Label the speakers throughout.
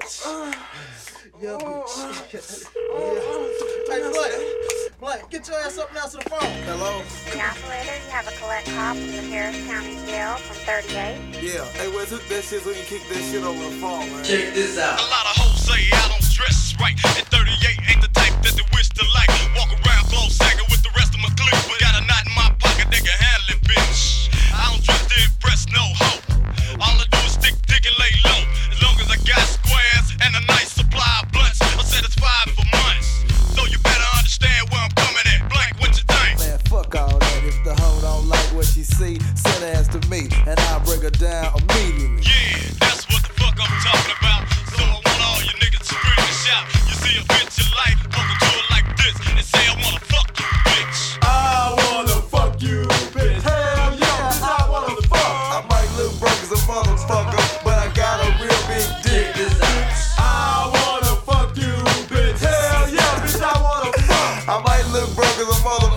Speaker 1: Yeah, bitch. yeah. Oh. Oh. Hey, Blake. Blake, get your ass up now to the phone. Hello?
Speaker 2: The operator, you have a collect call from the Harris County Jail from 38.
Speaker 3: Yeah. Hey, Wes, hook that shit so we can kick that shit over the phone, man.
Speaker 4: Check this out.
Speaker 5: A lot of hoes say like
Speaker 3: she see, send ass to me, and I'll break her down immediately.
Speaker 5: Yeah, that's what the fuck I'm talking about. So I want all you niggas to scream and shout. You see a bitch you like, walk into it like this, and say I wanna fuck you, bitch.
Speaker 3: I wanna fuck you, bitch. Hell yeah, bitch, I wanna fuck. I might look broke as a motherfucker, but I got a real big dick.
Speaker 4: Check this out.
Speaker 3: I wanna fuck you, bitch. Hell yeah, bitch, I wanna fuck. I might look broke as a motherfucker,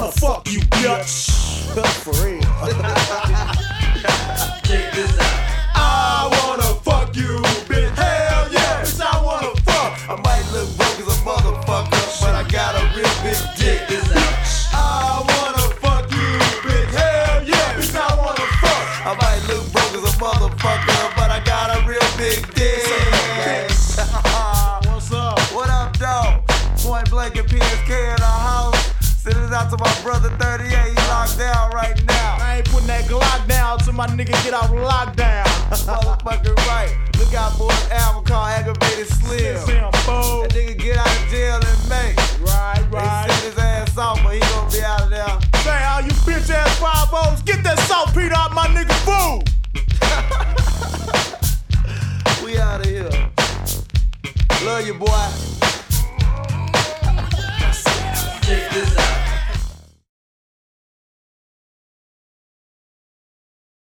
Speaker 1: wanna fuck you, bitch. For real.
Speaker 4: Check this out.
Speaker 3: I wanna fuck you, bitch. Hell yeah, bitch, I wanna fuck. I might look broke as a motherfucker, but I got a real big dick.
Speaker 4: Check this out.
Speaker 3: I wanna fuck you, bitch. Hell yeah, bitch, I wanna fuck. I might look broke as a motherfucker, but I got a real big dick.
Speaker 1: What's up?
Speaker 3: What up, dog? Point blank and PSK in the house. Send it out to my brother 38, he locked down right now.
Speaker 1: I ain't putting that Glock down till my nigga get out of lockdown.
Speaker 3: Motherfucker, right. Look out for his album called Aggravated Slim.
Speaker 1: Slim fool.
Speaker 3: That nigga get out of jail in May.
Speaker 1: Right, right.
Speaker 3: They send his ass off, but he gonna be out of there.
Speaker 1: Say, all you bitch ass five O's, get that salt Pete out my nigga food.
Speaker 3: we out of here. Love you, boy. Check this out.